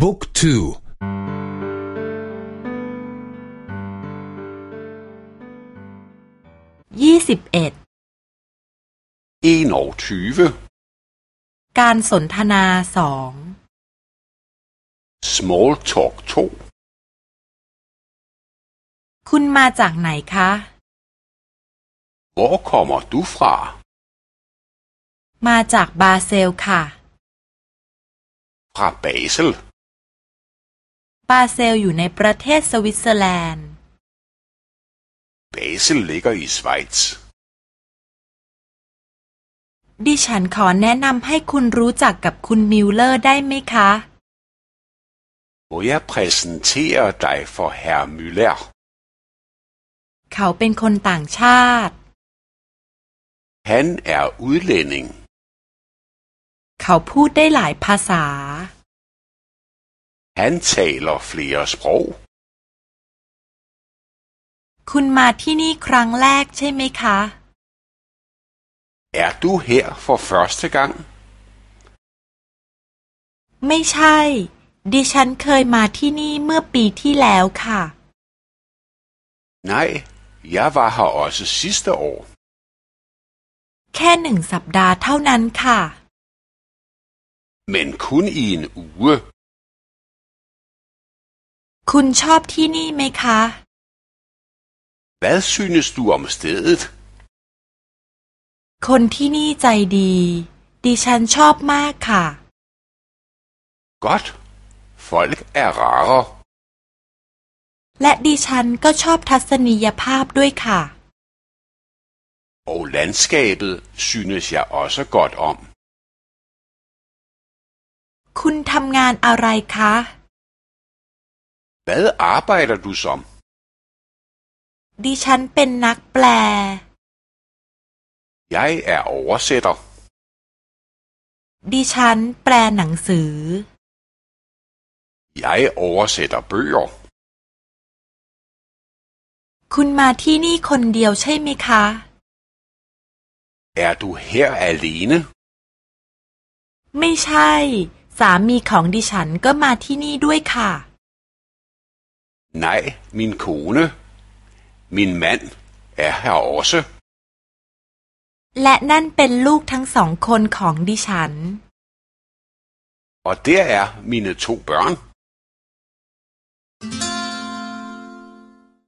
บุ๊กทูยี่สิบเอ็ดการสนทนาสอง Small talk 2คุณมาจากไหนคะ Hvor kommer du fra มาจากบาเซลค่ะ Fra Basel บาเซลอยู่ในประเทศสวิตเซอร์แลนด์ Basel ligger i Schweiz ดิฉันขอแนะนำให้คุณรู้จักกับคุณมิลเลอร์ได้ไหมคะ Må jeg præsentere dig for herr Müller เขาเป็นคนต่างชาติ Han er udlænding เขาพูดได้หลายภาษา Han taler flere sprog คุณมาที่นี่ครั้งแรกใช่ไหมคะ Er du her for første gang ไม่ใช่ ดิฉันเคยมาที่นี่เมื่อปีที่แล้วค่ะ Nej jeg var her også sidste år แค่หนึ่งสัปดาห์เท่านั้นค่ะ Men kun i en uge คุณชอบที่นี่ไหมคะ Hvad synes du om stedet คนที่นี่ใจดี ดิฉันชอบมากค่ะ Godt folk er rare และดิฉันก็ชอบทัศนียภาพด้วยค่ะ Og landskabet synes jeg også godt om คุณทำงานอะไรคะ Hvad arbejder du som ดิฉันเป็นนักแปล Jeg er oversætter ดิฉันแปลหนังสือ Jeg oversætter bøger คุณมาที่นี่คนเดียวใช่ไหมคะ Er du her alene ไม่ใช่ สามีของดิฉันก็มาที่นี่ด้วยค่ะ Nej min kone Min mand er her også และนั่นเป็นลูกทั้งสองคนของดิฉัน Og der er mine to børn